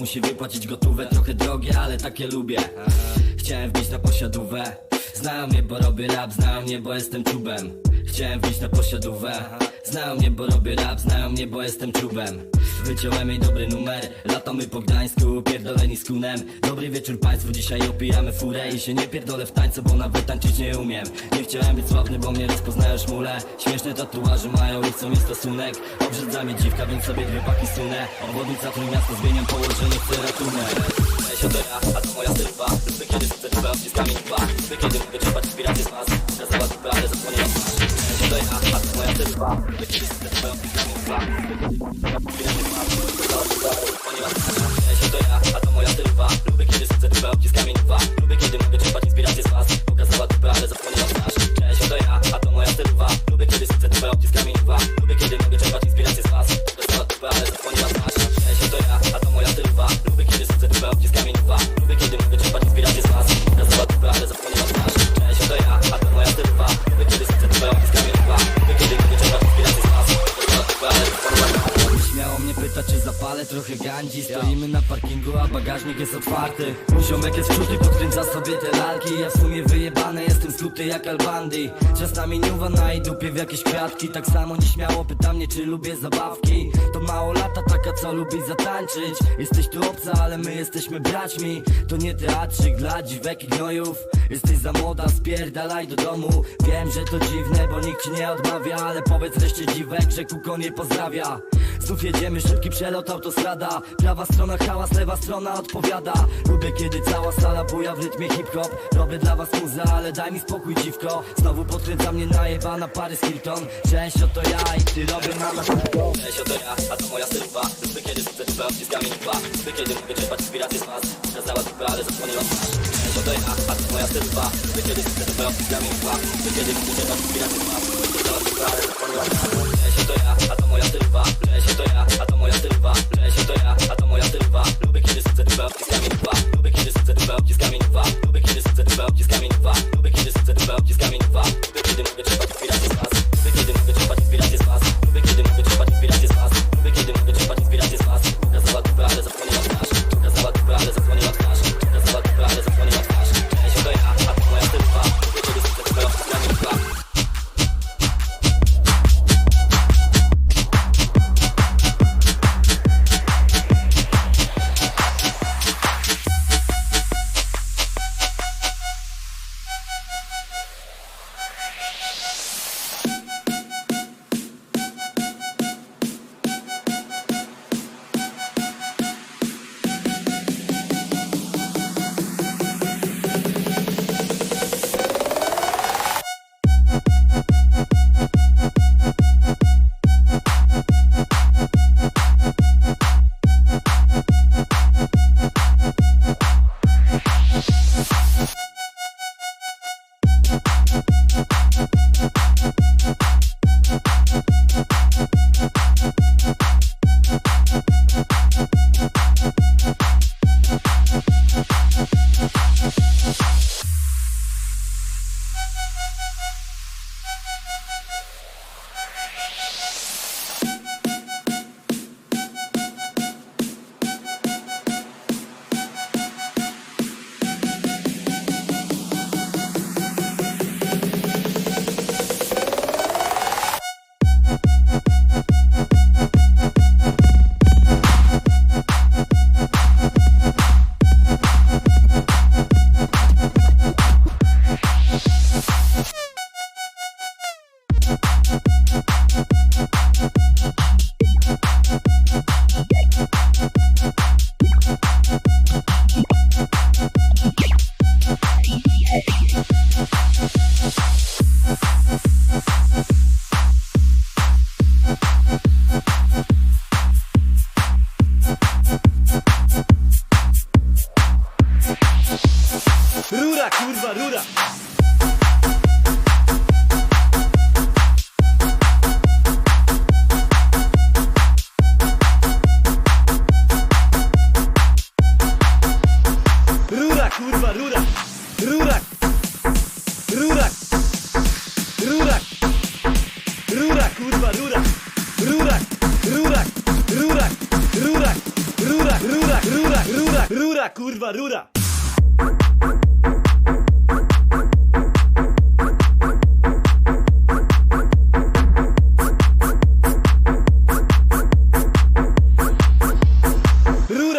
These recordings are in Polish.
Musi wypłacić gotówę, trochę drogie, ale takie lubię. Chciałem wbić na posiadówę. Znają mnie, bo robię rap, znają mnie, bo jestem czubem. Chciałem wbić na posiadówę Znają mnie, bo robię rap, znają mnie, bo jestem czubem. Wyciąłem jej dobry numer, latamy po Gdańsku, pierdoleni z kunem. Dobry wieczór państwu, dzisiaj opijamy furę I się nie pierdolę w tańcu, bo nawet tańczyć nie umiem. Nie chciałem być sławny, bo mnie rozpoznają szmule Śmieszne tatuaże mają i chcą mi stosunek. Obrzydza mnie dziwka, więc sobie dwie paki sunę. Obwodnica trójmiasto, zmieniam położenie, chcę ratunek Siodera, a to moja stypa Lubię kiedy rzucę dupę odciskami dwa. Lubię kiedy mogę czerpać inspirację z was. Skazała dupę, ale a to rzucę dupę odciskami dwa a to moja typa Lubię kiedy rzucę dupę odciskami dwa Lubię kiedy mogę czerpać inspirację z was Pokazała dupę, ale zapomniała twarz Cześć, to ja, a to moja typa Lubię kiedy rzucę dupę odciskami dwa Lubię kiedy mogę czerpać inspirację z was Pokazała dupę, ale zapomniała twarz Cześć, to ja, a to moja typa Lubię kiedy rzucę dupę odciskami dwa trochę gandzi. Stoimy na parkingu, a bagażnik jest otwarty. Mój ziomek jest wczuty, podkręca sobie te lalki. Ja w sumie wyjebany, jestem skuty jak Albandi. Czas na miniuwa na jej dupie w jakieś kwiatki. Tak samo nieśmiało pyta mnie czy lubię zabawki. To mało lata taka co lubi zatańczyć. Jesteś tu obca, ale my jesteśmy braćmi. To nie teatrzyk dla dziwek i gnojów. Jesteś za młoda, spierdalaj do domu. Wiem, że to dziwne, bo nikt ci nie odmawia Ale powiedz reszcie dziwek, że kuko nie pozdrawia. Znów jedziemy, szybki przelot, autostrada Prawa strona hałas, lewa strona odpowiada. Lubię kiedy cała sala buja w rytmie hip-hop. Robię dla was muzę, ale daj mi spokój dziwko. Znowu podkręca mnie najebana Paris Hilton. Cześć, oto ja i ty robię mama Cześć, oto ja, a to moja stylowa Lubię kiedy rzucę dupę, odciskami dwa Lubię kiedy mogę czerpać inspirację z was. Kazała dupę, ale zasłoniła twarz. Cześć, oto ja, a to moja stylowa Lubię kiedy rzucę dupę, odciskami dwa Lubię kiedy mogę czerpać inspirację z was. Kazała dupę, ale zasłoniła twarz Oto ja, a to moja stylowa Cześć, oto ja, a to moja stylowa Cześć, oto ja, a to moja stylowa Lubię kiedy rzucę dupę, odciskami dwa. Lubię kiedy rzucę dupę, odciskami dwa. Lubię kiedy rzucę dupę, odciskami dwa. Lubię kiedy rzucę dupę, odciskami dwa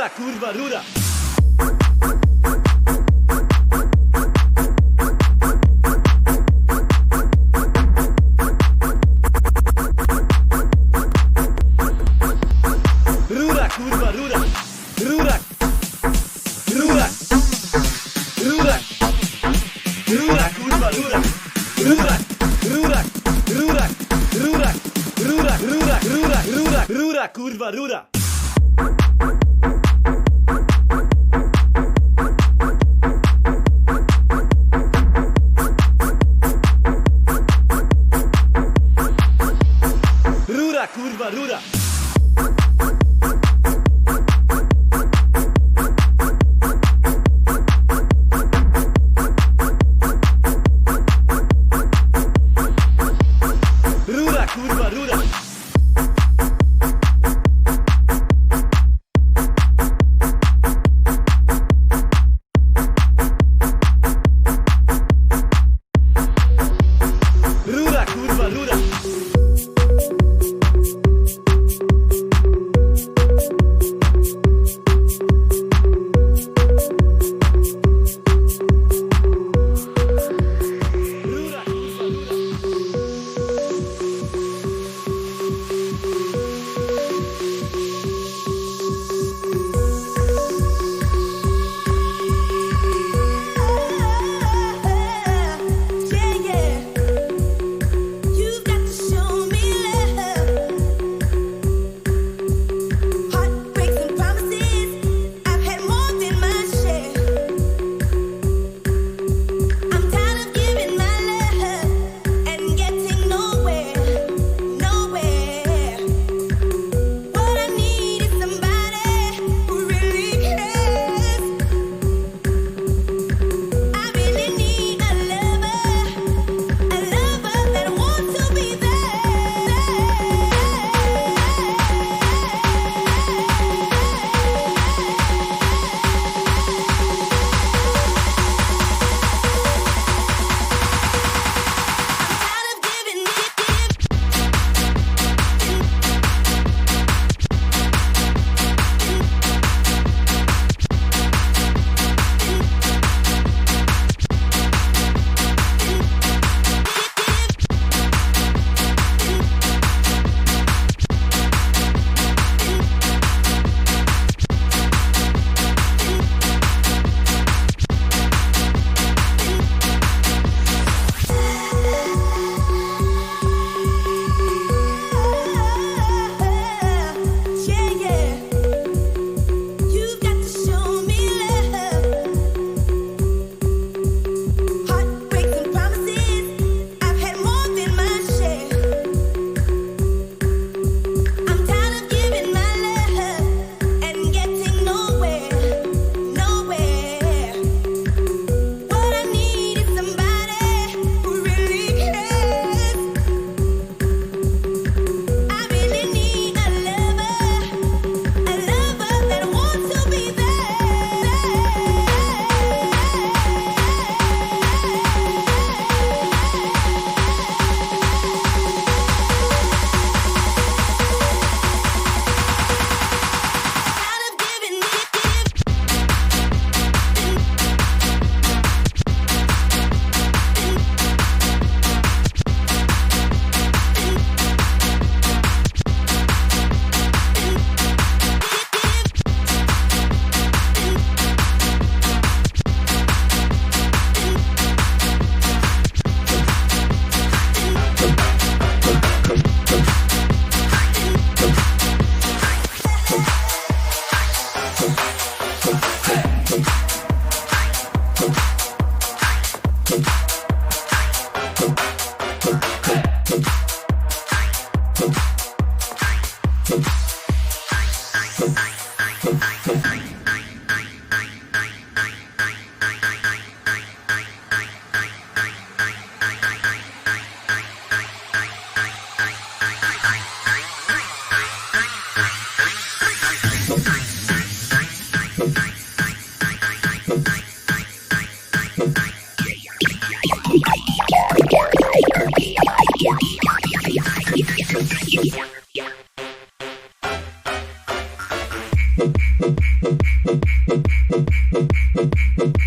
Rura, kurwa, rura!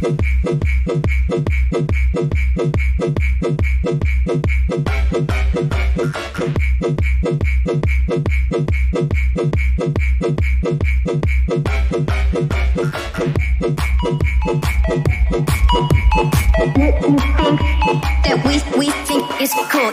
that we we think is cool.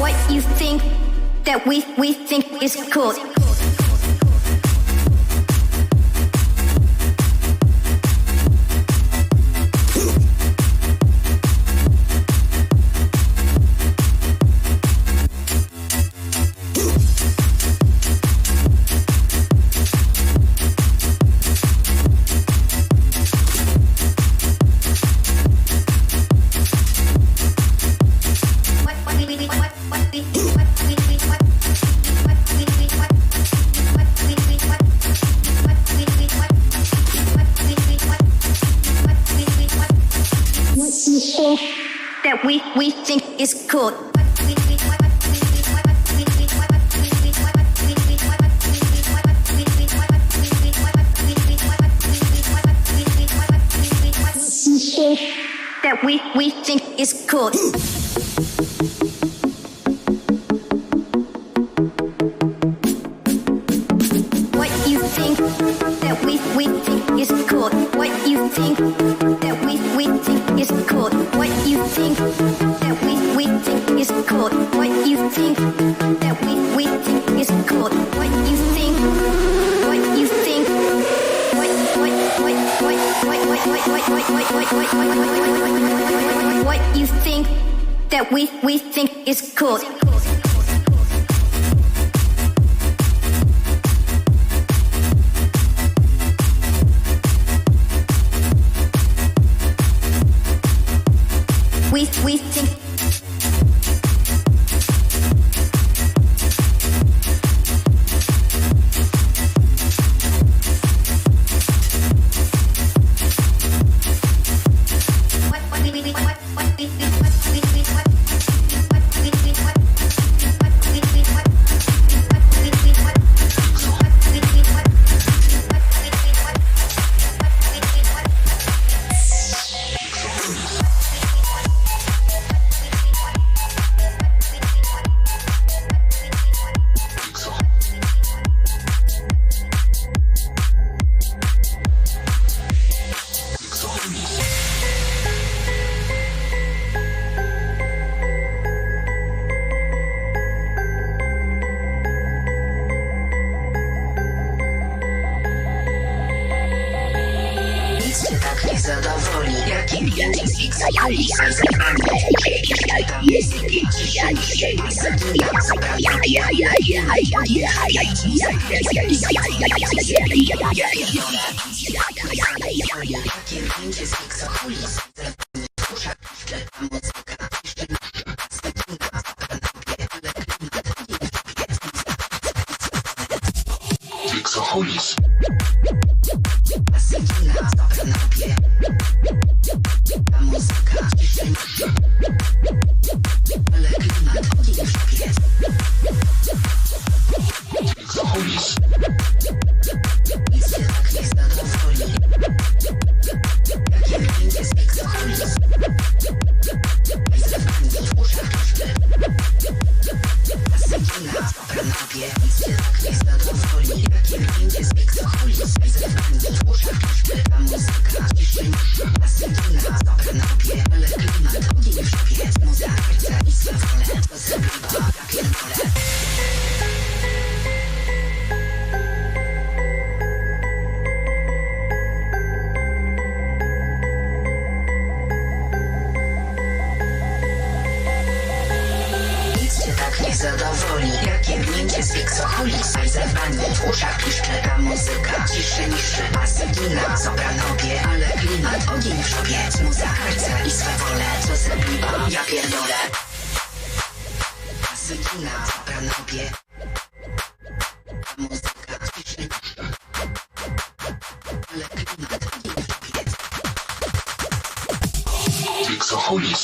What you think that we we think is cool. that we, we think is cool. That we, we think is cool. that we we think is cool. Zadowoli Jak jebnięcie z fiksochulis A zerwanie w uszach piszcze Ta muzyka ciszy niższy Asygina sopranopie Ale klimat ogień w szopie. Muza serca i swe wole. Co zabiwa ja pierdolę. Asygina sopranopie Ta muzyka ciszy Ale klimat ogień w szopie. Fiksochulis